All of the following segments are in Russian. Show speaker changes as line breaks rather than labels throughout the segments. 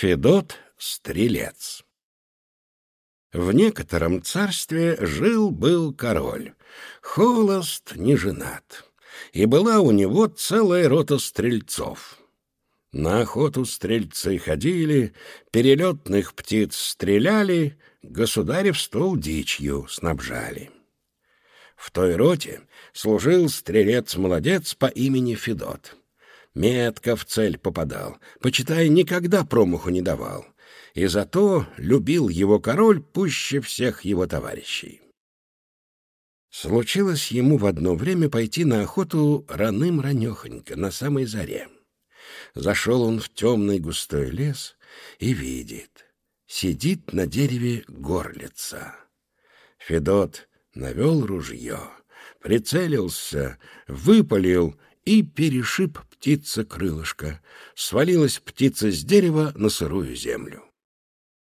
Федот — стрелец. В некотором царстве жил-был король, холост не женат, и была у него целая рота стрельцов. На охоту стрельцы ходили, перелетных птиц стреляли, государев стол дичью снабжали. В той роте служил стрелец-молодец по имени Федот. Метко в цель попадал, почитай, никогда промаху не давал. И зато любил его король пуще всех его товарищей. Случилось ему в одно время пойти на охоту раным-ранехонько, на самой заре. Зашел он в темный густой лес и видит, сидит на дереве горлица. Федот навел ружье, прицелился, выпалил и перешиб птица крылышко. Свалилась птица с дерева на сырую землю.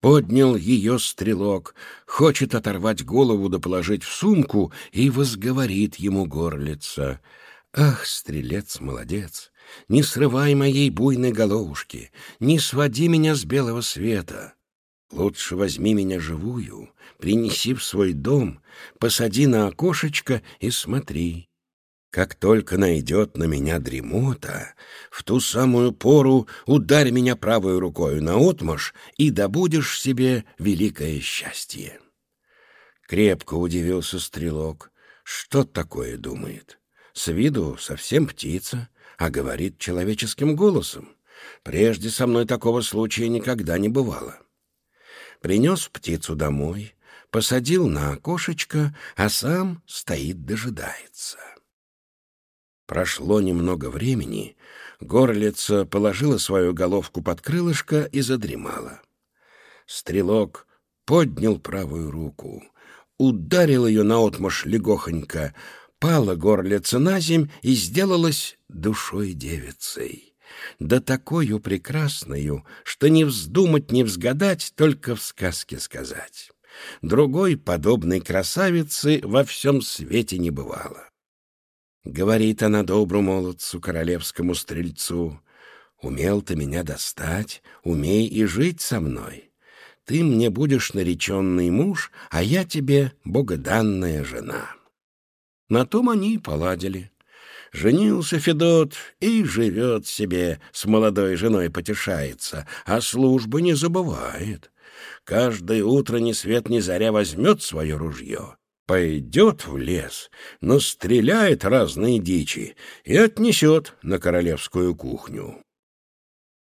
Поднял ее стрелок, хочет оторвать голову да положить в сумку, и возговорит ему горлица. «Ах, стрелец, молодец! Не срывай моей буйной головушки, не своди меня с белого света. Лучше возьми меня живую, принеси в свой дом, посади на окошечко и смотри. Как только найдет на меня дремота, в ту самую пору ударь меня правой рукой наотмашь и добудешь себе великое счастье. Крепко удивился стрелок. Что такое думает? С виду совсем птица, а говорит человеческим голосом. Прежде со мной такого случая никогда не бывало. Принес птицу домой, посадил на окошечко, а сам стоит дожидается. Прошло немного времени, горлица положила свою головку под крылышко и задремала. Стрелок поднял правую руку, ударил ее наотмашь легохонько, пала горлица на земь и сделалась душой девицей. Да такую прекрасною, что не вздумать, не взгадать, только в сказке сказать. Другой подобной красавицы во всем свете не бывало. Говорит она добру молодцу, королевскому стрельцу, «Умел ты меня достать, умей и жить со мной. Ты мне будешь нареченный муж, а я тебе богоданная жена». На том они и поладили. Женился Федот и живет себе, с молодой женой потешается, а службы не забывает. Каждое утро ни свет ни заря возьмет свое ружье пойдет в лес, но стреляет разные дичи и отнесет на королевскую кухню.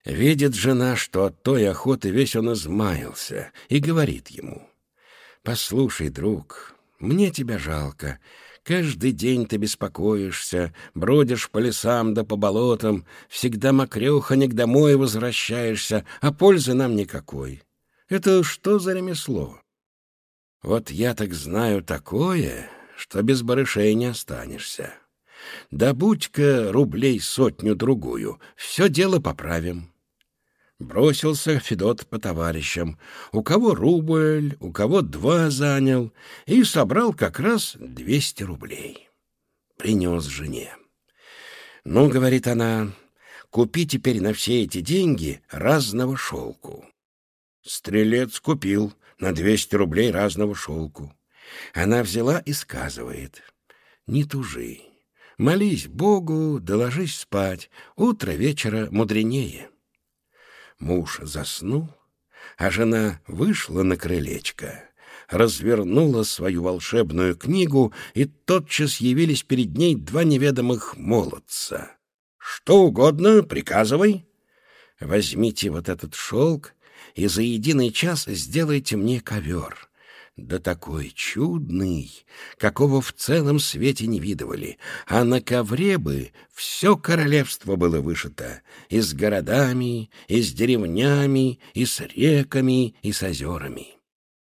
Видит жена, что от той охоты весь он измаялся, и говорит ему, «Послушай, друг, мне тебя жалко. Каждый день ты беспокоишься, бродишь по лесам да по болотам, всегда мокреханек домой возвращаешься, а пользы нам никакой. Это что за ремесло? Вот я так знаю такое, что без барышей не останешься. Да будь-ка рублей сотню-другую, все дело поправим. Бросился Федот по товарищам. У кого рубль, у кого два занял, и собрал как раз двести рублей. Принес жене. «Ну, — говорит она, — купи теперь на все эти деньги разного шелку». Стрелец купил, на двести рублей разного шелку. Она взяла и сказывает, «Не тужи, молись Богу, доложись спать, утро вечера мудренее». Муж заснул, а жена вышла на крылечко, развернула свою волшебную книгу, и тотчас явились перед ней два неведомых молодца. «Что угодно, приказывай». «Возьмите вот этот шелк и за единый час сделайте мне ковер. Да такой чудный, какого в целом свете не видывали, а на ковре бы все королевство было вышито, и с городами, и с деревнями, и с реками, и с озерами.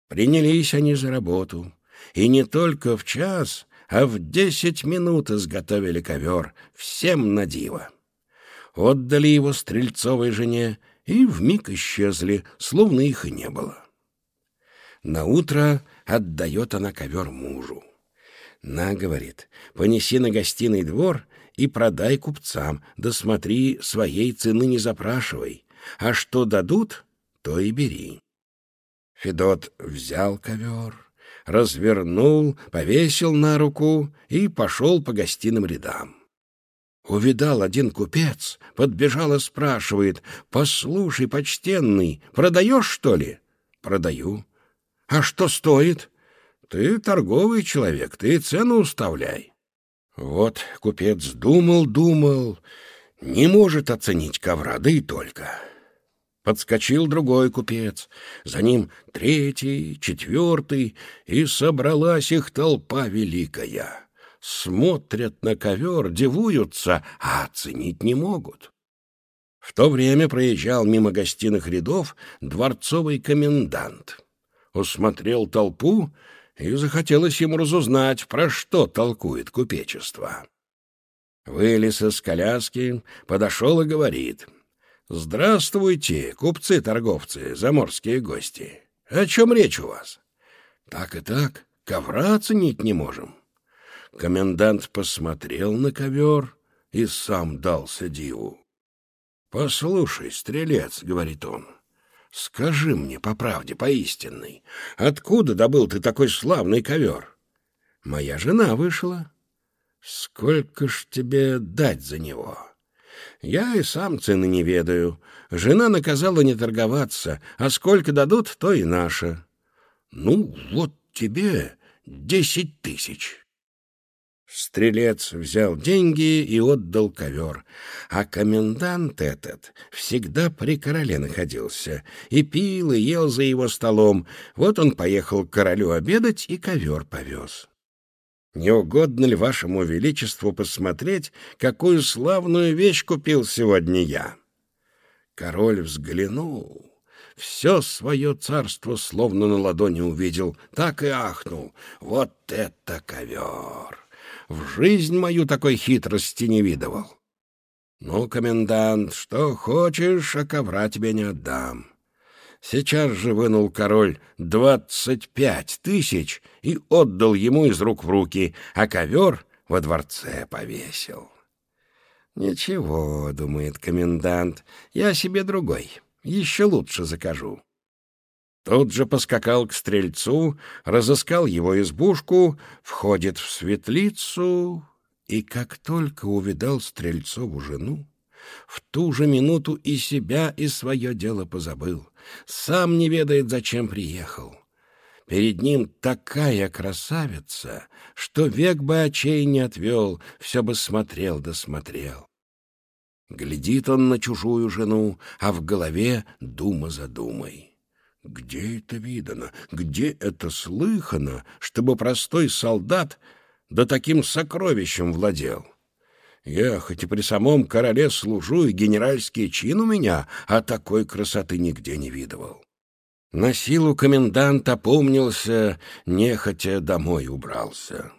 Принялись они за работу, и не только в час, а в десять минут изготовили ковер, всем на диво. Отдали его стрельцовой жене, и вмиг исчезли, словно их и не было. На утро отдает она ковер мужу. «На, — говорит, — понеси на гостиный двор и продай купцам, да смотри, своей цены не запрашивай, а что дадут, то и бери. Федот взял ковер, развернул, повесил на руку и пошел по гостиным рядам. Увидал один купец, подбежал и спрашивает, «Послушай, почтенный, продаешь, что ли?» «Продаю». «А что стоит?» «Ты торговый человек, ты цену уставляй». Вот купец думал, думал, не может оценить ковра, да и только. Подскочил другой купец, за ним третий, четвертый, и собралась их толпа великая смотрят на ковер, дивуются, а оценить не могут. В то время проезжал мимо гостиных рядов дворцовый комендант. Усмотрел толпу, и захотелось ему разузнать, про что толкует купечество. Вылез из коляски, подошел и говорит. «Здравствуйте, купцы-торговцы, заморские гости. О чем речь у вас?» «Так и так, ковра оценить не можем». Комендант посмотрел на ковер и сам дался диву. «Послушай, стрелец», — говорит он, — «скажи мне по правде, по истинной, откуда добыл ты такой славный ковер?» «Моя жена вышла». «Сколько ж тебе дать за него?» «Я и сам цены не ведаю. Жена наказала не торговаться, а сколько дадут, то и наше». «Ну, вот тебе десять тысяч». Стрелец взял деньги и отдал ковер, а комендант этот всегда при короле находился и пил, и ел за его столом. Вот он поехал к королю обедать и ковер повез. Не угодно ли вашему величеству посмотреть, какую славную вещь купил сегодня я? Король взглянул, все свое царство словно на ладони увидел, так и ахнул. Вот это ковер! В жизнь мою такой хитрости не видывал. Ну, комендант, что хочешь, а ковра тебе не отдам. Сейчас же вынул король двадцать пять тысяч и отдал ему из рук в руки, а ковер во дворце повесил. «Ничего», — думает комендант, — «я себе другой, еще лучше закажу». Тут же поскакал к стрельцу, разыскал его избушку, входит в светлицу, и как только увидал Стрельцову жену, в ту же минуту и себя, и свое дело позабыл. Сам не ведает, зачем приехал. Перед ним такая красавица, что век бы очей не отвел, все бы смотрел да смотрел. Глядит он на чужую жену, а в голове дума за думой. Где это видано, где это слыхано, чтобы простой солдат да таким сокровищем владел? Я хоть и при самом короле служу, и генеральский чин у меня, а такой красоты нигде не видывал. На силу комендант опомнился, нехотя домой убрался.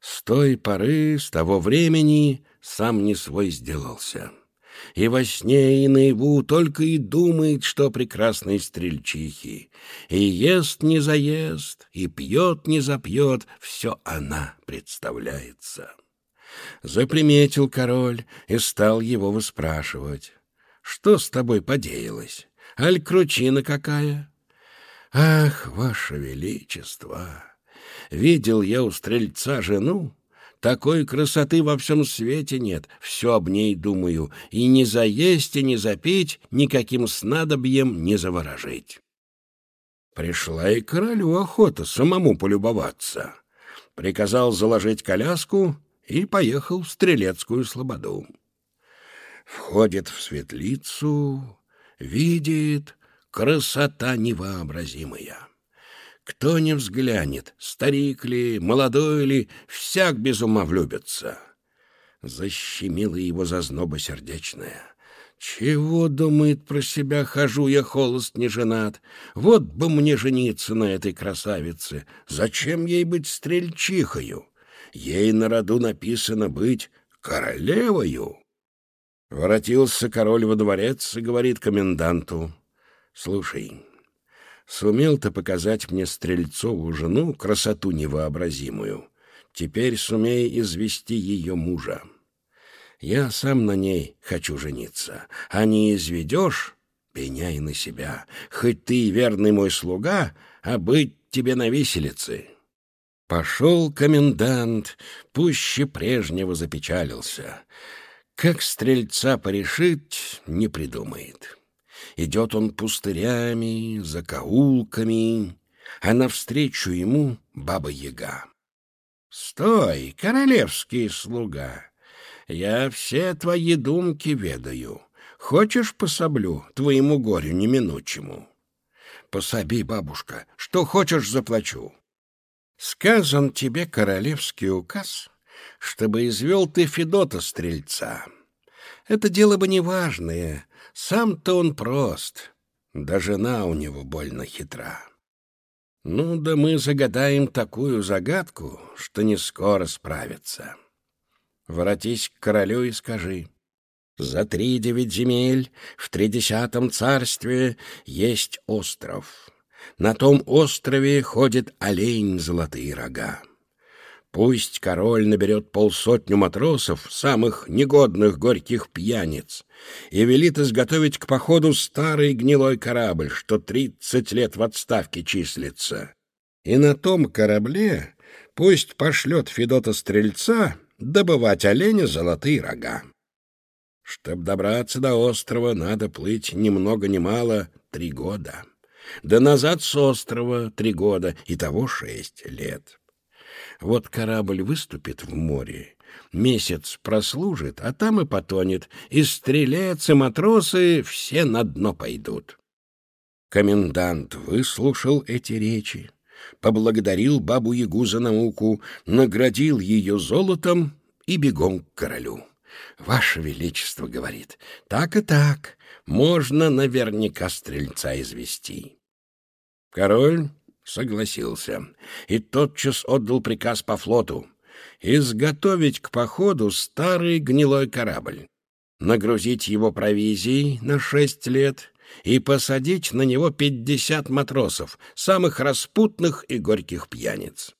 С той поры, с того времени сам не свой сделался и во сне, и наяву только и думает, что прекрасной стрельчихи. И ест не заест, и пьет не запьет, все она представляется. Заприметил король и стал его выспрашивать. «Что с тобой подеялось? Аль кручина какая?» «Ах, ваше величество! Видел я у стрельца жену, такой красоты во всем свете нет, все об ней думаю, и не заесть, и не запить, никаким снадобьем не заворожить. Пришла и королю охота самому полюбоваться. Приказал заложить коляску и поехал в Стрелецкую слободу. Входит в светлицу, видит красота невообразимая. Кто не взглянет, старик ли, молодой ли, всяк без ума влюбится. Защемила его зазноба сердечная. Чего, думает про себя, хожу я холост не женат. Вот бы мне жениться на этой красавице. Зачем ей быть стрельчихою? Ей на роду написано быть королевою. Воротился король во дворец и говорит коменданту. «Слушай, Сумел ты показать мне Стрельцову жену, красоту невообразимую. Теперь сумей извести ее мужа. Я сам на ней хочу жениться, а не изведешь, Пеняй на себя, хоть ты верный мой слуга, а быть тебе на виселице. Пошел комендант, пуще прежнего запечалился. Как стрельца порешить, не придумает. Идет он пустырями, закоулками, а навстречу ему баба-яга. «Стой, королевский слуга! Я все твои думки ведаю. Хочешь пособлю твоему горю неминучему?» «Пособи, бабушка, что хочешь, заплачу». «Сказан тебе королевский указ, чтобы извел ты Федота Стрельца. Это дело бы неважное, сам-то он прост, да жена у него больно хитра». Ну да мы загадаем такую загадку, что не скоро справится. Воротись к королю и скажи. За три девять земель в тридесятом царстве есть остров. На том острове ходит олень золотые рога. Пусть король наберет полсотню матросов, самых негодных горьких пьяниц, и велит изготовить к походу старый гнилой корабль, что тридцать лет в отставке числится. И на том корабле пусть пошлет Федота-стрельца добывать оленя золотые рога. Чтоб добраться до острова, надо плыть ни много ни мало три года. Да назад с острова три года, и того шесть лет. Вот корабль выступит в море, месяц прослужит, а там и потонет, и стрелец, и матросы все на дно пойдут. Комендант выслушал эти речи, поблагодарил бабу-ягу за науку, наградил ее золотом и бегом к королю. «Ваше Величество, — говорит, — так и так, можно наверняка стрельца извести». Король согласился и тотчас отдал приказ по флоту изготовить к походу старый гнилой корабль, нагрузить его провизией на шесть лет и посадить на него пятьдесят матросов, самых распутных и горьких пьяниц.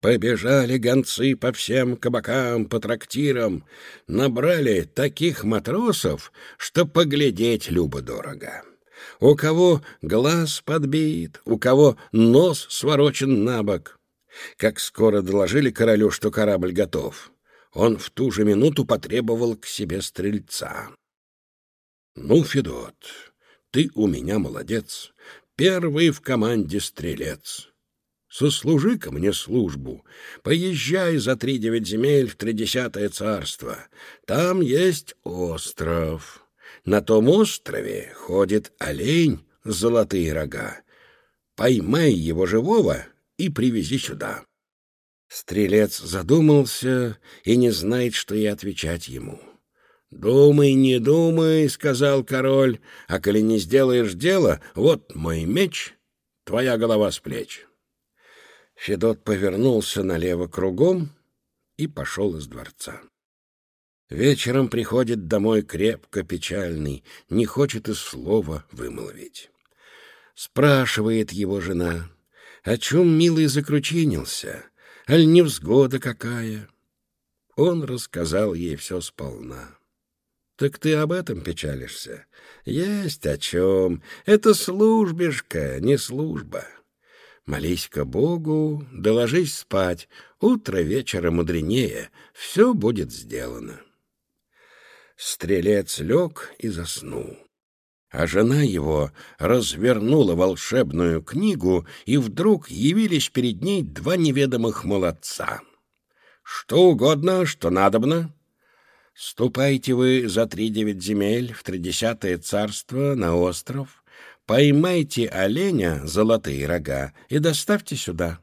Побежали гонцы по всем кабакам, по трактирам, набрали таких матросов, что поглядеть любо-дорого. У кого глаз подбит, у кого нос сворочен на бок. Как скоро доложили королю, что корабль готов, он в ту же минуту потребовал к себе стрельца. «Ну, Федот, ты у меня молодец, первый в команде стрелец. Сослужи-ка мне службу, поезжай за три девять земель в тридесятое царство, там есть остров». На том острове ходит олень с золотые рога. Поймай его живого и привези сюда. Стрелец задумался и не знает, что и отвечать ему. «Думай, не думай», — сказал король, — «а коли не сделаешь дело, вот мой меч, твоя голова с плеч». Федот повернулся налево кругом и пошел из дворца. Вечером приходит домой крепко печальный, не хочет и слова вымолвить. Спрашивает его жена, о чем милый закручинился, аль невзгода какая? Он рассказал ей все сполна. Так ты об этом печалишься? Есть о чем. Это службишка, не служба. Молись-ка Богу, доложись спать. Утро вечера мудренее, все будет сделано. Стрелец лег и заснул. А жена его развернула волшебную книгу, и вдруг явились перед ней два неведомых молодца. «Что угодно, что надобно. Ступайте вы за три девять земель в тридесятое царство на остров, поймайте оленя, золотые рога, и доставьте сюда».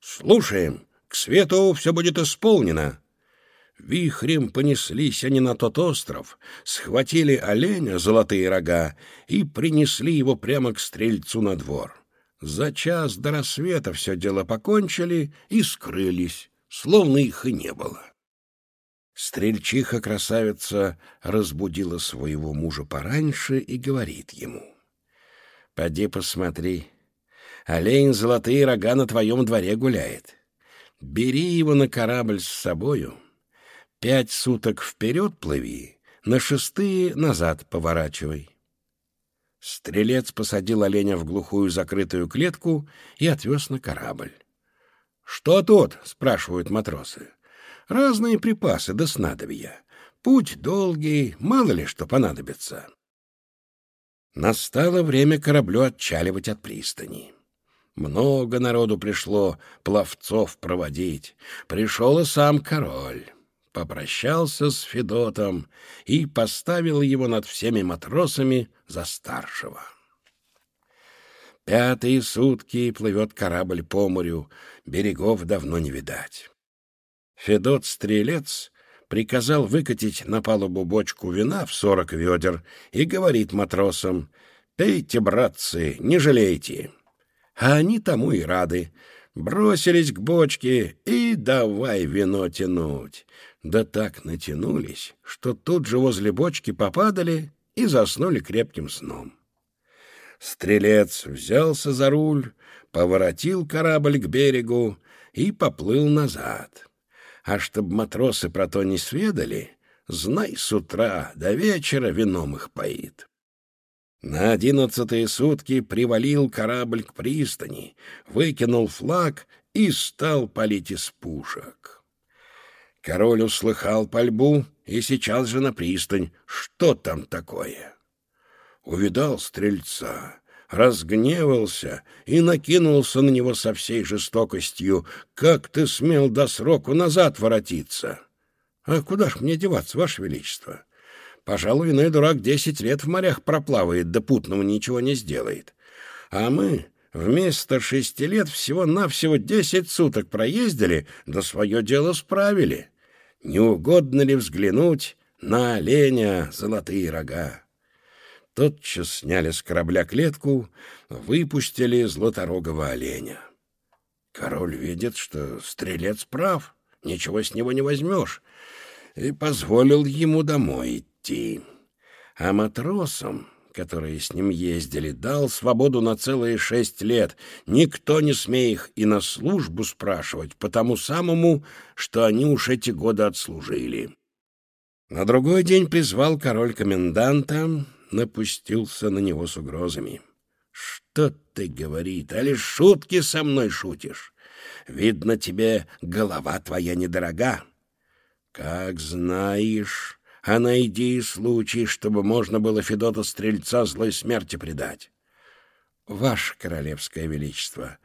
«Слушаем, к свету все будет исполнено», Вихрем понеслись они на тот остров, схватили оленя, золотые рога, и принесли его прямо к стрельцу на двор. За час до рассвета все дело покончили и скрылись, словно их и не было. Стрельчиха-красавица разбудила своего мужа пораньше и говорит ему. — Поди посмотри, олень золотые рога на твоем дворе гуляет. Бери его на корабль с собою — Пять суток вперед плыви, на шестые назад поворачивай. Стрелец посадил оленя в глухую закрытую клетку и отвез на корабль. «Что тут?» — спрашивают матросы. «Разные припасы да снадобья. Путь долгий, мало ли что понадобится». Настало время кораблю отчаливать от пристани. Много народу пришло пловцов проводить. Пришел и сам король. Попрощался с Федотом и поставил его над всеми матросами за старшего. Пятые сутки плывет корабль по морю, берегов давно не видать. Федот-стрелец приказал выкатить на палубу бочку вина в сорок ведер и говорит матросам «Пейте, братцы, не жалейте». А они тому и рады. Бросились к бочке и давай вино тянуть. Да так натянулись, что тут же возле бочки попадали и заснули крепким сном. Стрелец взялся за руль, поворотил корабль к берегу и поплыл назад. А чтоб матросы про то не сведали, знай, с утра до вечера вином их поит. На одиннадцатые сутки привалил корабль к пристани, выкинул флаг и стал палить из пушек. Король услыхал пальбу и сейчас же на пристань. Что там такое? Увидал стрельца, разгневался и накинулся на него со всей жестокостью. «Как ты смел до сроку назад воротиться?» «А куда ж мне деваться, Ваше Величество?» Пожалуй, иной дурак десять лет в морях проплавает, да путного ничего не сделает. А мы вместо шести лет всего-навсего десять суток проездили, да свое дело справили. Не угодно ли взглянуть на оленя золотые рога? Тотчас сняли с корабля клетку, выпустили златорогого оленя. Король видит, что стрелец прав, ничего с него не возьмешь, и позволил ему домой идти. А матросам, которые с ним ездили, дал свободу на целые шесть лет. Никто не смеет их и на службу спрашивать, потому самому, что они уж эти годы отслужили. На другой день призвал король коменданта, напустился на него с угрозами. «Что ты, — говорит, — а лишь шутки со мной шутишь? Видно, тебе голова твоя недорога. Как знаешь, а найди случай, чтобы можно было Федота Стрельца злой смерти предать. Ваше Королевское Величество,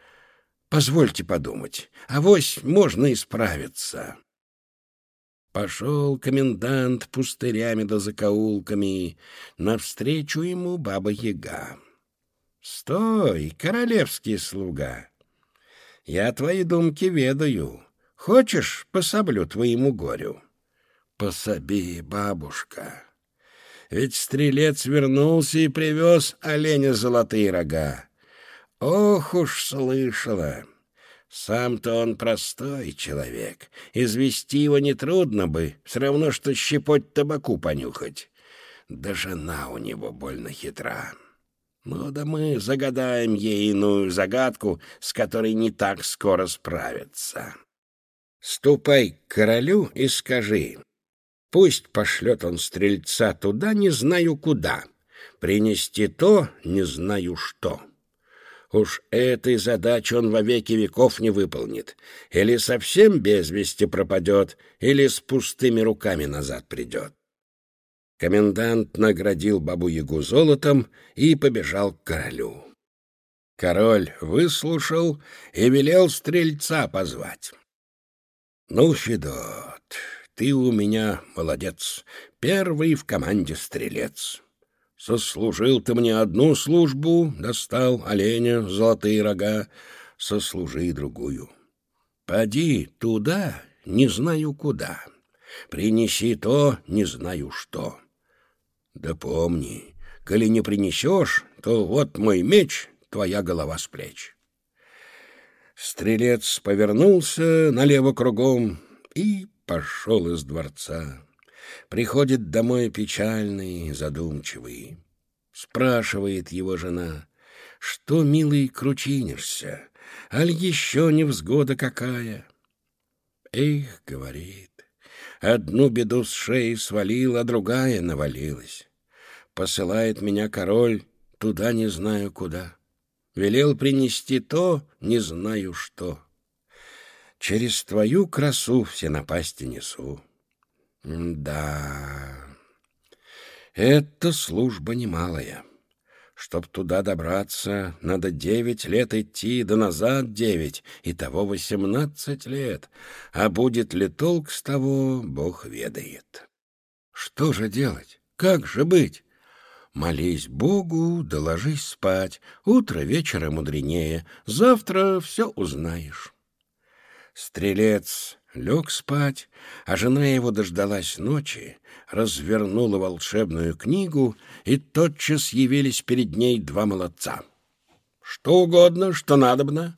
позвольте подумать, авось можно исправиться. Пошел комендант пустырями да закоулками, навстречу ему баба-яга. «Стой, королевский слуга! Я твои думки ведаю. Хочешь, пособлю твоему горю?» Пособи, бабушка. Ведь стрелец вернулся и привез оленя золотые рога. Ох уж слышала! Сам-то он простой человек. Извести его нетрудно бы, все равно, что щепоть табаку понюхать. Да жена у него больно хитра. Ну да мы загадаем ей иную загадку, с которой не так скоро справиться. Ступай к королю и скажи, Пусть пошлет он стрельца туда, не знаю куда, принести то, не знаю что. Уж этой задачи он во веки веков не выполнит. Или совсем без вести пропадет, или с пустыми руками назад придет. Комендант наградил бабу-ягу золотом и побежал к королю. Король выслушал и велел стрельца позвать. — Ну, Федот, ты у меня молодец, первый в команде стрелец. Сослужил ты мне одну службу, достал оленя, золотые рога, сослужи другую. Поди туда, не знаю куда, принеси то, не знаю что. Да помни, коли не принесешь, то вот мой меч, твоя голова с плеч. Стрелец повернулся налево кругом и пошел из дворца. Приходит домой печальный, задумчивый. Спрашивает его жена, что, милый, кручинишься, аль еще невзгода какая? Эх, говорит, одну беду с шеи свалил, а другая навалилась. Посылает меня король туда не знаю куда. Велел принести то, не знаю что. Через твою красу все напасти несу. Да, это служба немалая. Чтоб туда добраться, надо девять лет идти, да назад девять, и того восемнадцать лет. А будет ли толк с того, Бог ведает. Что же делать? Как же быть? Молись Богу, да ложись спать. Утро вечера мудренее. Завтра все узнаешь. Стрелец лег спать, а жена его дождалась ночи, развернула волшебную книгу, и тотчас явились перед ней два молодца. «Что угодно, что надобно».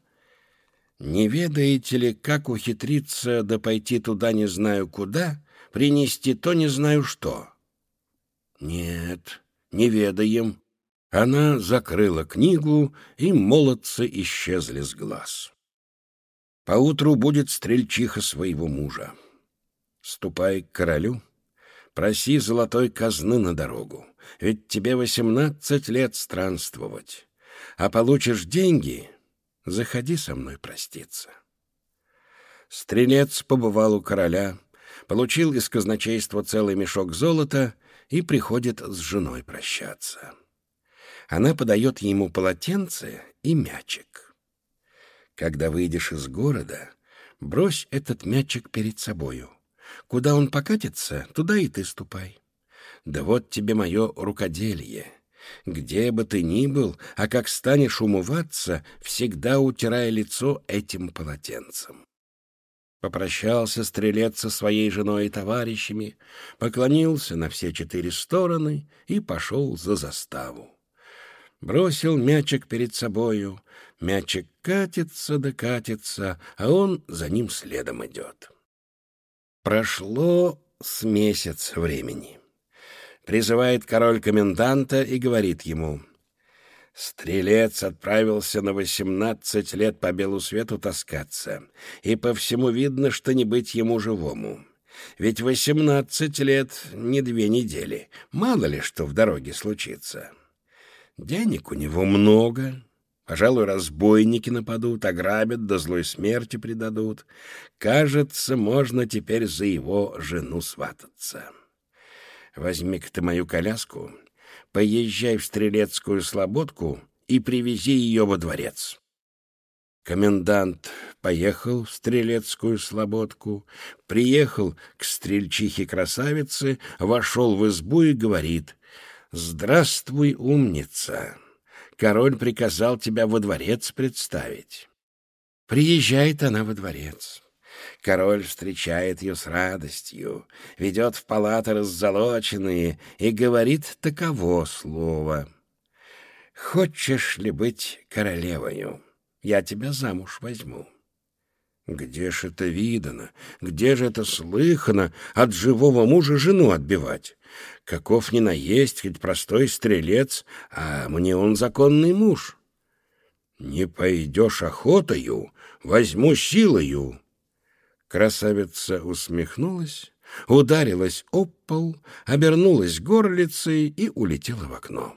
«Не ведаете ли, как ухитриться да пойти туда не знаю куда, принести то не знаю что?» «Нет, не ведаем». Она закрыла книгу, и молодцы исчезли с глаз. Поутру будет стрельчиха своего мужа. Ступай к королю, проси золотой казны на дорогу, ведь тебе восемнадцать лет странствовать. А получишь деньги, заходи со мной проститься. Стрелец побывал у короля, получил из казначейства целый мешок золота и приходит с женой прощаться. Она подает ему полотенце и мячик. Когда выйдешь из города, брось этот мячик перед собою. Куда он покатится, туда и ты ступай. Да вот тебе мое рукоделье. Где бы ты ни был, а как станешь умываться, всегда утирая лицо этим полотенцем. Попрощался стрелец со своей женой и товарищами, поклонился на все четыре стороны и пошел за заставу. Бросил мячик перед собою, Мячик катится да катится, а он за ним следом идет. Прошло с месяц времени. Призывает король коменданта и говорит ему, «Стрелец отправился на восемнадцать лет по белу свету таскаться, и по всему видно, что не быть ему живому. Ведь восемнадцать лет — не две недели, мало ли что в дороге случится. Денег у него много, Пожалуй, разбойники нападут, ограбят, до злой смерти предадут. Кажется, можно теперь за его жену свататься. Возьми-ка ты мою коляску, поезжай в Стрелецкую слободку и привези ее во дворец. Комендант поехал в Стрелецкую слободку, приехал к стрельчихе-красавице, вошел в избу и говорит «Здравствуй, умница!» король приказал тебя во дворец представить. Приезжает она во дворец. Король встречает ее с радостью, ведет в палаты раззолоченные и говорит таково слово. «Хочешь ли быть королевою? Я тебя замуж возьму». Где ж это видано, где же это слыхано от живого мужа жену отбивать? Каков ни наесть, хоть простой стрелец, а мне он законный муж. Не пойдешь охотою, возьму силою. Красавица усмехнулась, ударилась об пол, обернулась горлицей и улетела в окно.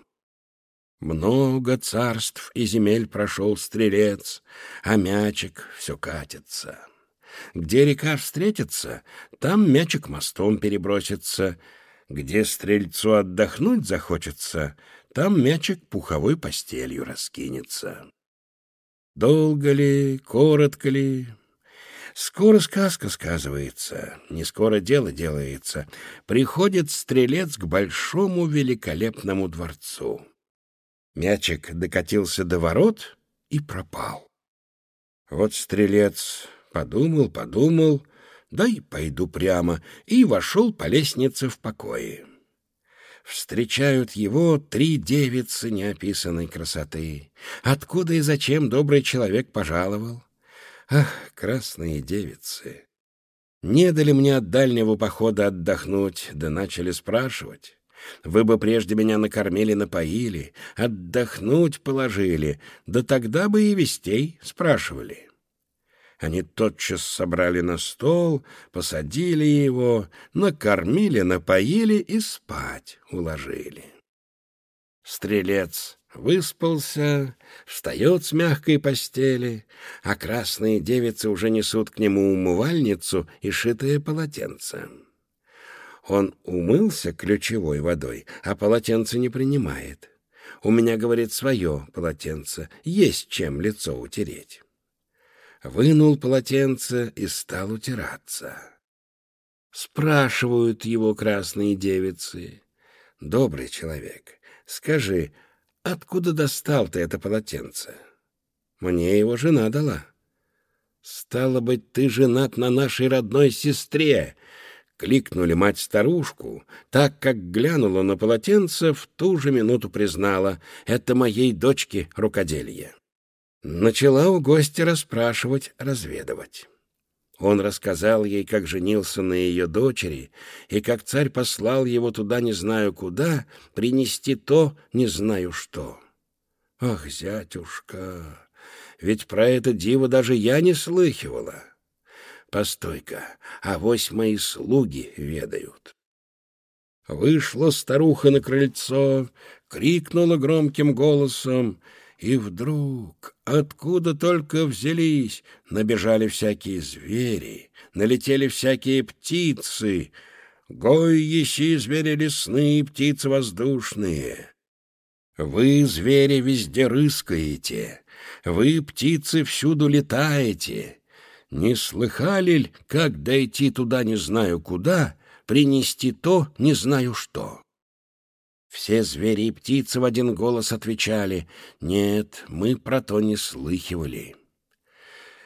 Много царств и земель прошел стрелец, а мячик все катится. Где река встретится, там мячик мостом перебросится — где стрельцу отдохнуть захочется, там мячик пуховой постелью раскинется. Долго ли, коротко ли? Скоро сказка сказывается, не скоро дело делается. Приходит стрелец к большому великолепному дворцу. Мячик докатился до ворот и пропал. Вот стрелец подумал, подумал — дай пойду прямо, и вошел по лестнице в покое. Встречают его три девицы неописанной красоты. Откуда и зачем добрый человек пожаловал? Ах, красные девицы! Не дали мне от дальнего похода отдохнуть, да начали спрашивать. Вы бы прежде меня накормили, напоили, отдохнуть положили, да тогда бы и вестей спрашивали. Они тотчас собрали на стол, посадили его, накормили, напоили и спать уложили. Стрелец Выспался, встает с мягкой постели, а красные девицы уже несут к нему умывальницу и шитое полотенце. Он умылся ключевой водой, а полотенце не принимает. У меня, говорит, свое полотенце, есть чем лицо утереть. Вынул полотенце и стал утираться. Спрашивают его красные девицы. «Добрый человек, скажи, откуда достал ты это полотенце?» «Мне его жена дала». «Стало быть, ты женат на нашей родной сестре!» Кликнули мать-старушку, так как глянула на полотенце, в ту же минуту признала — это моей дочке рукоделье. Начала у гостя расспрашивать, разведывать. Он рассказал ей, как женился на ее дочери, и как царь послал его туда не знаю куда, принести то не знаю что. Ах, зятюшка, ведь про это диво даже я не слыхивала. Постой-ка, авось мои слуги ведают. Вышла старуха на крыльцо, крикнула громким голосом — и вдруг, откуда только взялись, набежали всякие звери, налетели всякие птицы. Гой, еси, звери лесные, птицы воздушные. Вы, звери, везде рыскаете, вы, птицы, всюду летаете. Не слыхали ль, как дойти туда не знаю куда, принести то не знаю что? Все звери и птицы в один голос отвечали «Нет, мы про то не слыхивали».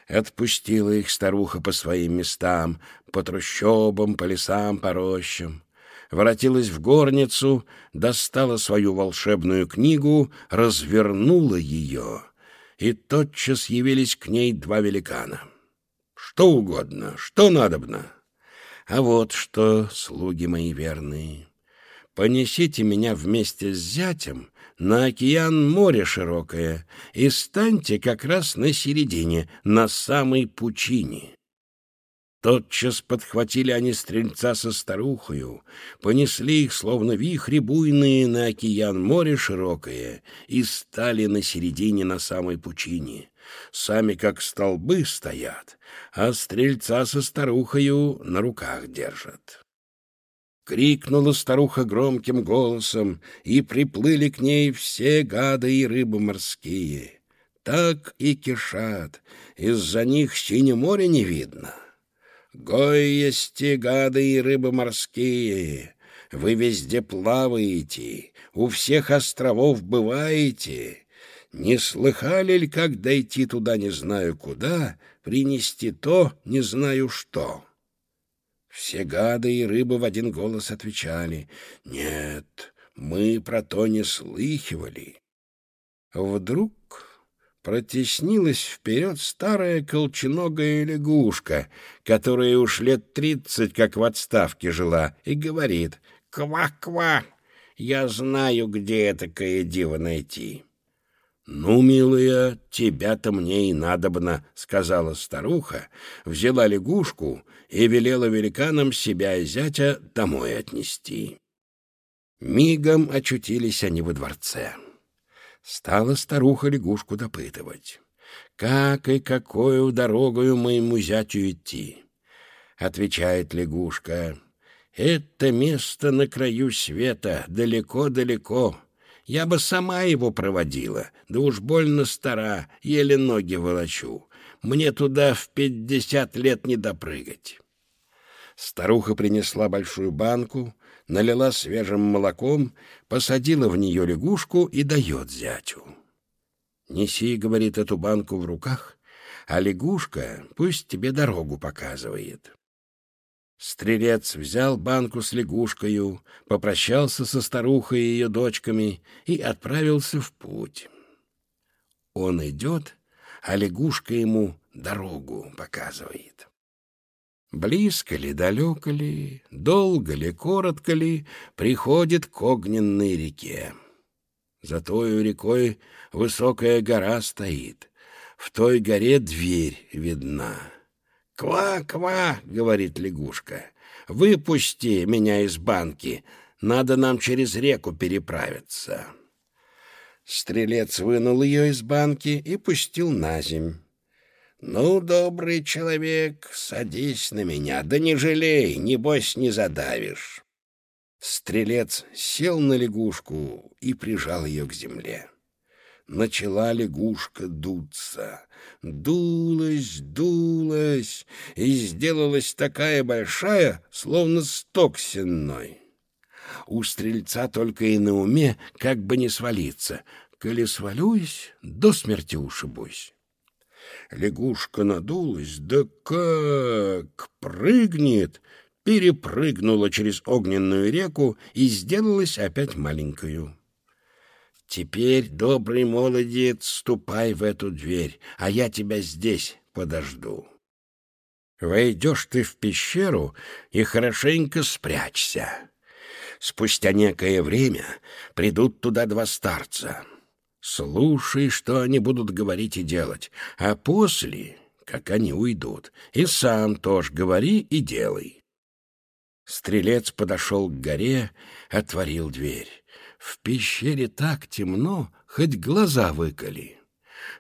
Отпустила их старуха по своим местам, по трущобам, по лесам, по рощам. Воротилась в горницу, достала свою волшебную книгу, развернула ее, и тотчас явились к ней два великана. «Что угодно, что надобно?» «А вот что, слуги мои верные, понесите меня вместе с зятем на океан море широкое и станьте как раз на середине, на самой пучине. Тотчас подхватили они стрельца со старухою, понесли их, словно вихри буйные, на океан море широкое и стали на середине на самой пучине. Сами как столбы стоят, а стрельца со старухою на руках держат. Крикнула старуха громким голосом, и приплыли к ней все гады и рыбы морские. Так и кишат, из-за них синее море не видно. Гойести гады и рыбы морские, вы везде плаваете, у всех островов бываете. Не слыхали ли, как дойти туда не знаю куда, принести то не знаю что?» Все гады и рыбы в один голос отвечали «Нет, мы про то не слыхивали». Вдруг протеснилась вперед старая колченогая лягушка, которая уж лет тридцать как в отставке жила, и говорит «Ква-ква, я знаю, где этакое диво найти». «Ну, милая, тебя-то мне и надобно», — сказала старуха, взяла лягушку и велела великанам себя и зятя домой отнести. Мигом очутились они во дворце. Стала старуха лягушку допытывать. «Как и какую дорогою моему зятю идти?» Отвечает лягушка. «Это место на краю света, далеко-далеко». Я бы сама его проводила, да уж больно стара, еле ноги волочу. Мне туда в пятьдесят лет не допрыгать. Старуха принесла большую банку, налила свежим молоком, посадила в нее лягушку и дает зятю. «Неси, — говорит, — эту банку в руках, а лягушка пусть тебе дорогу показывает». Стрелец взял банку с лягушкою, попрощался со старухой и ее дочками и отправился в путь. Он идет, а лягушка ему дорогу показывает. Близко ли, далеко ли, долго ли, коротко ли, приходит к огненной реке. За той рекой высокая гора стоит, в той горе дверь видна. «Ква-ква!» — говорит лягушка. «Выпусти меня из банки. Надо нам через реку переправиться». Стрелец вынул ее из банки и пустил на земь. «Ну, добрый человек, садись на меня, да не жалей, небось не задавишь». Стрелец сел на лягушку и прижал ее к земле. Начала лягушка дуться. Дулась, дулась и сделалась такая большая, словно сток сенной. У стрельца только и на уме, как бы не свалиться. Коли свалюсь, до смерти ушибусь. Лягушка надулась, да как прыгнет, перепрыгнула через огненную реку и сделалась опять маленькою. Теперь, добрый молодец, ступай в эту дверь, а я тебя здесь подожду. Войдешь ты в пещеру и хорошенько спрячься. Спустя некое время придут туда два старца — Слушай, что они будут говорить и делать, а после, как они уйдут, и сам тоже говори и делай. Стрелец подошел к горе, отворил дверь. В пещере так темно, хоть глаза выколи.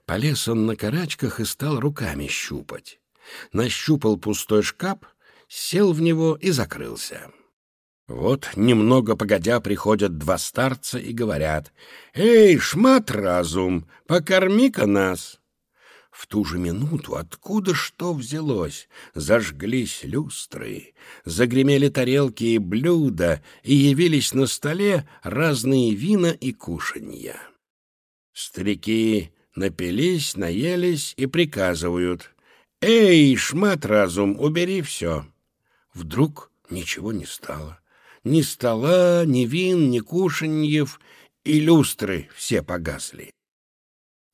Полез он на карачках и стал руками щупать. Нащупал пустой шкаф, сел в него и закрылся. Вот немного погодя приходят два старца и говорят «Эй, шмат разум, покорми-ка нас!» В ту же минуту откуда что взялось? Зажглись люстры, загремели тарелки и блюда, и явились на столе разные вина и кушанья. Старики напились, наелись и приказывают «Эй, шмат разум, убери все!» Вдруг ничего не стало. Ни стола, ни вин, ни кушаньев, и люстры все погасли.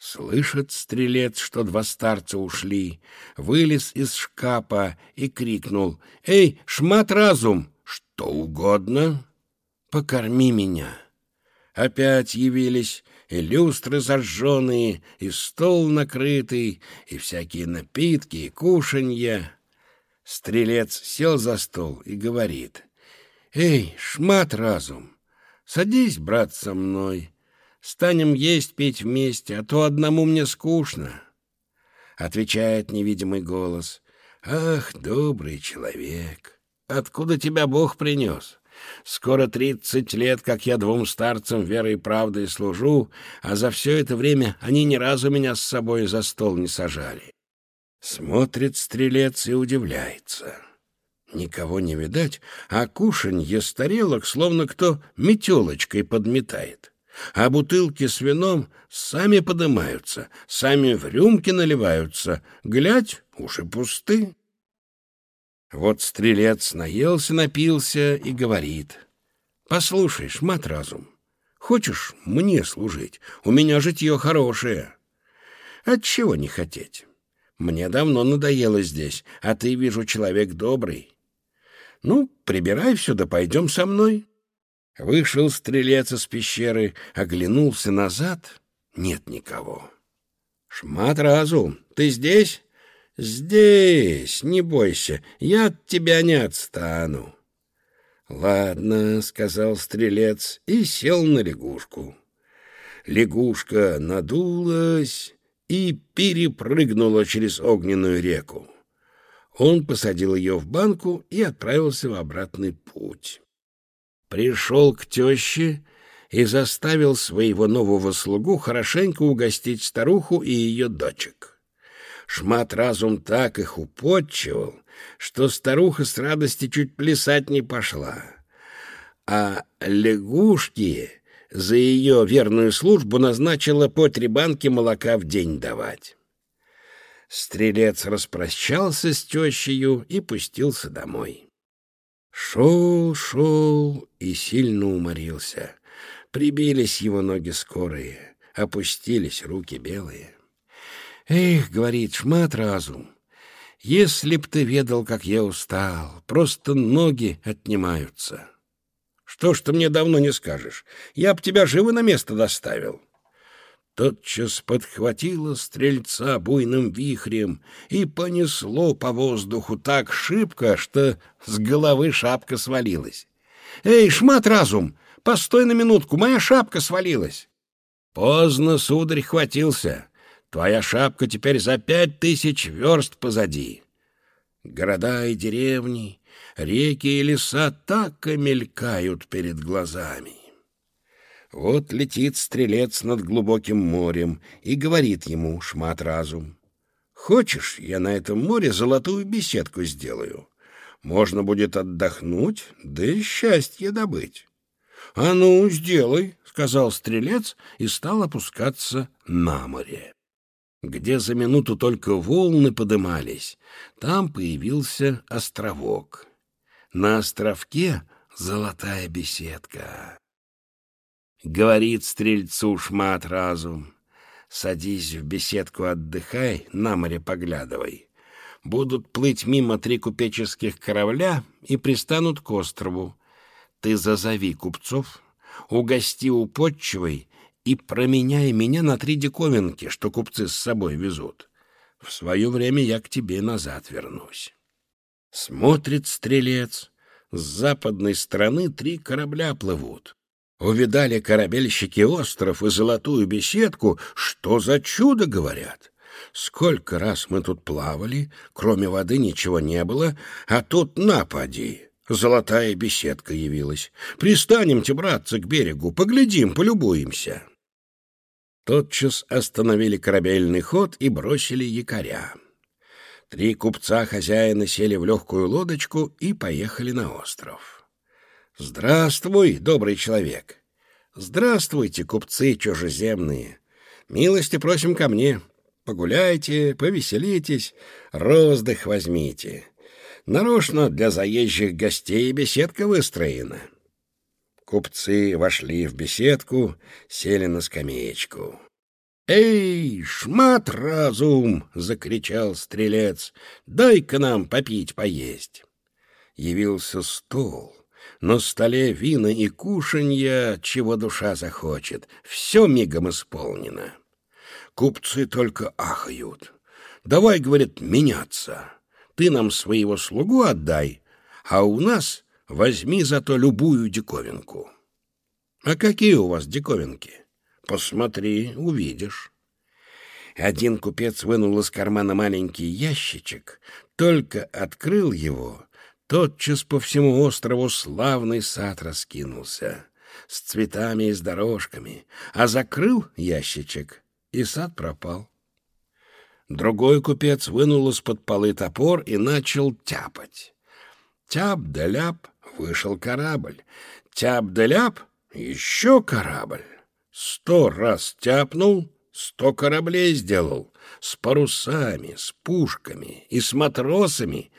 Слышит стрелец, что два старца ушли, вылез из шкафа и крикнул «Эй, шмат разум, что угодно, покорми меня!» Опять явились и люстры зажженные, и стол накрытый, и всякие напитки, и кушанья. Стрелец сел за стол и говорит «Эй, шмат разум, садись, брат, со мной, станем есть, пить вместе, а то одному мне скучно». Отвечает невидимый голос, «Ах, добрый человек, откуда тебя Бог принес?» Скоро тридцать лет, как я двум старцам верой и правдой служу, а за все это время они ни разу меня с собой за стол не сажали. Смотрит стрелец и удивляется. Никого не видать, а кушанье с тарелок словно кто метелочкой подметает. А бутылки с вином сами подымаются, сами в рюмки наливаются. Глядь, уж пусты. Вот стрелец наелся, напился и говорит. «Послушай, шмат разум, хочешь мне служить? У меня житье хорошее». «Отчего не хотеть? Мне давно надоело здесь, а ты, вижу, человек добрый. «Ну, прибирай все, да пойдем со мной». Вышел стрелец из пещеры, оглянулся назад. Нет никого. «Шмат разум, ты здесь?» «Здесь, не бойся, я от тебя не отстану». «Ладно», — сказал стрелец и сел на лягушку. Лягушка надулась и перепрыгнула через огненную реку. Он посадил ее в банку и отправился в обратный путь. Пришел к теще и заставил своего нового слугу хорошенько угостить старуху и ее дочек. Шмат разум так их употчевал, что старуха с радости чуть плясать не пошла. А лягушки за ее верную службу назначила по три банки молока в день давать. Стрелец распрощался с тещею и пустился домой. Шел, шел и сильно уморился. Прибились его ноги скорые, опустились руки белые. «Эх, — говорит, — шмат разум, если б ты ведал, как я устал, просто ноги отнимаются. Что ж ты мне давно не скажешь? Я б тебя живо на место доставил» тотчас подхватило стрельца буйным вихрем и понесло по воздуху так шибко, что с головы шапка свалилась. «Эй, шмат разум, постой на минутку, моя шапка свалилась!» Поздно, сударь, хватился. Твоя шапка теперь за пять тысяч верст позади. Города и деревни, реки и леса так и мелькают перед глазами. Вот летит стрелец над глубоким морем и говорит ему, шмат разум, «Хочешь, я на этом море золотую беседку сделаю? Можно будет отдохнуть, да и счастье добыть». «А ну, сделай», — сказал стрелец и стал опускаться на море где за минуту только волны подымались, там появился островок. На островке золотая беседка. Говорит стрельцу шмат разум. Садись в беседку, отдыхай, на море поглядывай. Будут плыть мимо три купеческих корабля и пристанут к острову. Ты зазови купцов, угости уподчивай и променяй меня на три диковинки, что купцы с собой везут. В свое время я к тебе назад вернусь. Смотрит стрелец. С западной стороны три корабля плывут. Увидали корабельщики остров и золотую беседку. Что за чудо, говорят? Сколько раз мы тут плавали, кроме воды ничего не было, а тут напади. Золотая беседка явилась. Пристанемте, братцы, к берегу, поглядим, полюбуемся тотчас остановили корабельный ход и бросили якоря. Три купца хозяина сели в легкую лодочку и поехали на остров. «Здравствуй, добрый человек!» «Здравствуйте, купцы чужеземные! Милости просим ко мне. Погуляйте, повеселитесь, роздых возьмите. Нарочно для заезжих гостей беседка выстроена». Купцы вошли в беседку, сели на скамеечку. «Эй, шмат разум!» — закричал стрелец. «Дай-ка нам попить, поесть!» Явился стол. На столе вина и кушанья, чего душа захочет. Все мигом исполнено. Купцы только ахают. «Давай, — говорит, — меняться. Ты нам своего слугу отдай, а у нас Возьми зато любую диковинку. А какие у вас диковинки? Посмотри, увидишь. Один купец вынул из кармана маленький ящичек, только открыл его, тотчас по всему острову славный сад раскинулся, с цветами и с дорожками, а закрыл ящичек, и сад пропал. Другой купец вынул из-под полы топор и начал тяпать. Тяп да ляп, вышел корабль. Тяп да ляп, еще корабль. Сто раз тяпнул, сто кораблей сделал. С парусами, с пушками и с матросами.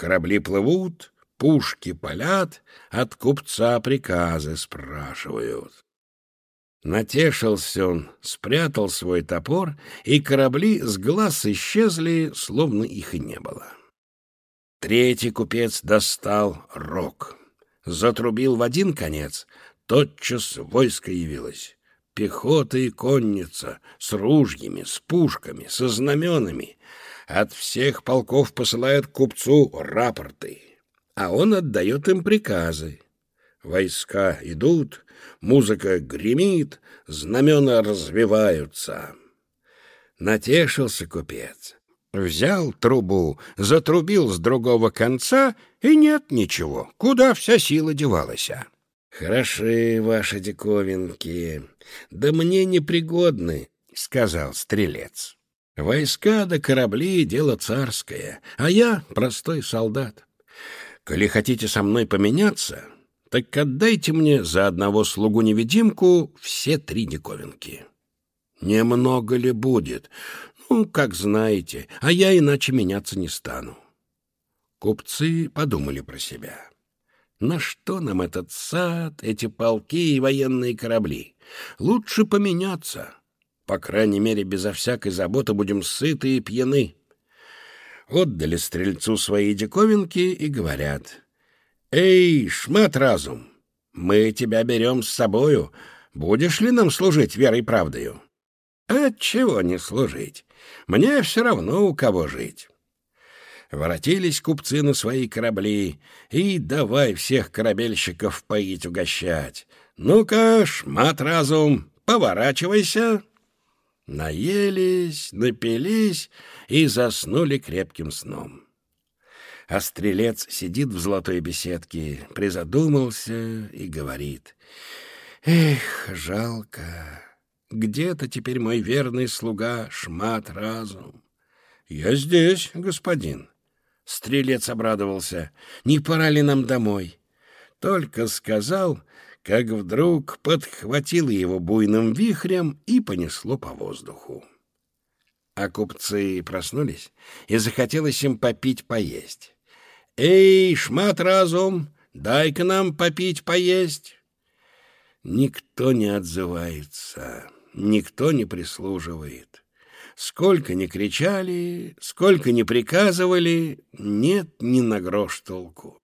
Корабли плывут, пушки палят, от купца приказы спрашивают. Натешился он, спрятал свой топор, и корабли с глаз исчезли, словно их и не было. Третий купец достал рог затрубил в один конец, тотчас войско явилось. Пехота и конница с ружьями, с пушками, со знаменами. От всех полков посылают купцу рапорты, а он отдает им приказы. Войска идут, музыка гремит, знамена развиваются. Натешился купец. Взял трубу, затрубил с другого конца, и нет ничего. Куда вся сила девалась? Хороши ваши диковинки, да мне непригодны, — сказал стрелец. Войска да корабли — дело царское, а я — простой солдат. Коли хотите со мной поменяться, так отдайте мне за одного слугу-невидимку все три диковинки. Немного ли будет? Ну, как знаете, а я иначе меняться не стану. Купцы подумали про себя. На что нам этот сад, эти полки и военные корабли? Лучше поменяться. По крайней мере, безо всякой заботы будем сыты и пьяны. Отдали стрельцу свои диковинки и говорят. «Эй, шмат разум, мы тебя берем с собою. Будешь ли нам служить верой и правдою?» «Отчего не служить? Мне все равно, у кого жить. Воротились купцы на свои корабли, и давай всех корабельщиков поить угощать. Ну-ка, шмат разум, поворачивайся!» Наелись, напились и заснули крепким сном. А стрелец сидит в золотой беседке, призадумался и говорит. «Эх, жалко, где-то теперь мой верный слуга Шмат Разум». «Я здесь, господин». Стрелец обрадовался. «Не пора ли нам домой?» Только сказал, как вдруг подхватило его буйным вихрем и понесло по воздуху. А купцы проснулись, и захотелось им попить поесть. «Эй, шмат разум, дай-ка нам попить поесть!» Никто не отзывается, никто не прислуживает. Сколько ни кричали, сколько ни приказывали, нет ни на грош толку.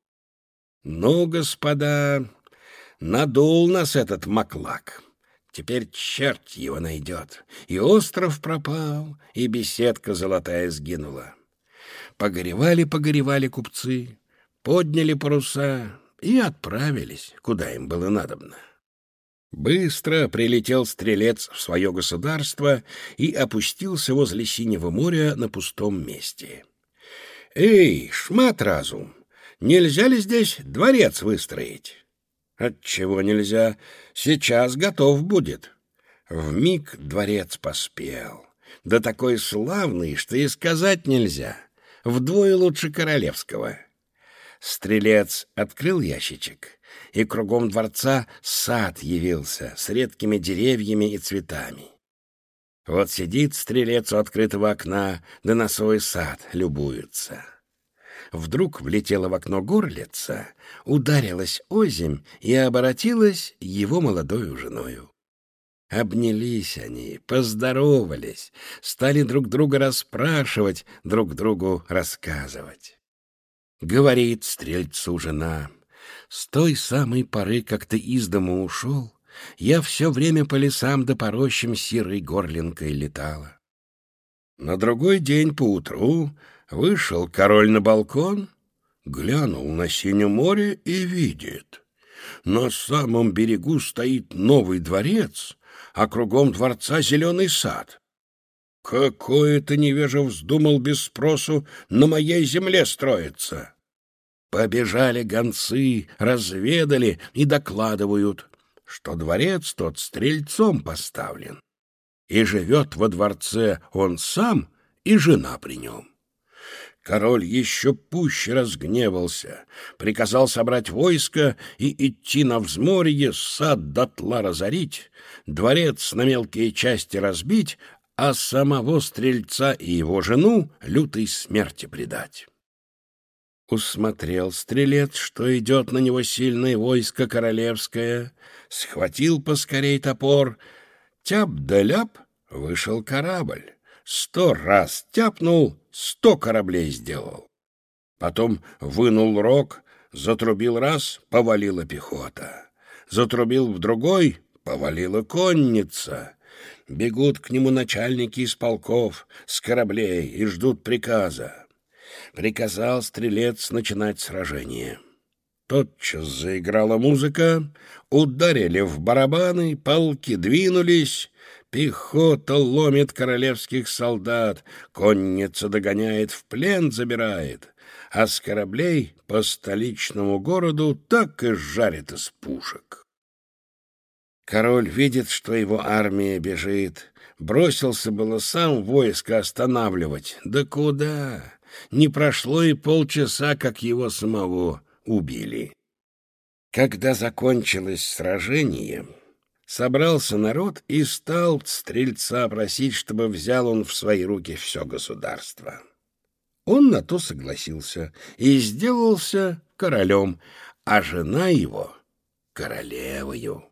Ну, господа, надул нас этот маклак. Теперь черт его найдет. И остров пропал, и беседка золотая сгинула. Погоревали-погоревали купцы, подняли паруса и отправились, куда им было надобно. Быстро прилетел стрелец в свое государство и опустился возле Синего моря на пустом месте. «Эй, шмат разум, нельзя ли здесь дворец выстроить?» «Отчего нельзя? Сейчас готов будет». В миг дворец поспел. Да такой славный, что и сказать нельзя вдвое лучше королевского. Стрелец открыл ящичек, и кругом дворца сад явился с редкими деревьями и цветами. Вот сидит стрелец у открытого окна, да на свой сад любуется. Вдруг влетела в окно горлица, ударилась озимь и оборотилась его молодою женою. Обнялись они, поздоровались, стали друг друга расспрашивать, друг другу рассказывать. Говорит стрельцу жена, «С той самой поры, как ты из дома ушел, я все время по лесам да по рощам серой горлинкой летала. На другой день поутру вышел король на балкон, глянул на синее море и видит. На самом берегу стоит новый дворец, а кругом дворца зеленый сад. Какой это невежа вздумал без спросу на моей земле строиться? Побежали гонцы, разведали и докладывают, что дворец тот стрельцом поставлен. И живет во дворце он сам и жена при нем. Король еще пуще разгневался, приказал собрать войско и идти на взморье, сад дотла разорить, дворец на мелкие части разбить, а самого стрельца и его жену лютой смерти предать. Усмотрел стрелец, что идет на него сильное войско королевское, схватил поскорей топор, тяп да ляп, вышел корабль. Сто раз тяпнул, сто кораблей сделал. Потом вынул рог, затрубил раз, повалила пехота. Затрубил в другой, повалила конница. Бегут к нему начальники из полков, с кораблей и ждут приказа. Приказал стрелец начинать сражение. Тотчас заиграла музыка, ударили в барабаны, полки двинулись, Пехота ломит королевских солдат, конница догоняет, в плен забирает, а с кораблей по столичному городу так и жарит из пушек. Король видит, что его армия бежит, бросился было сам войско останавливать. Да куда? Не прошло и полчаса, как его самого убили. Когда закончилось сражение, Собрался народ и стал стрельца просить, чтобы взял он в свои руки все государство. Он на то согласился и сделался королем, а жена его — королевою.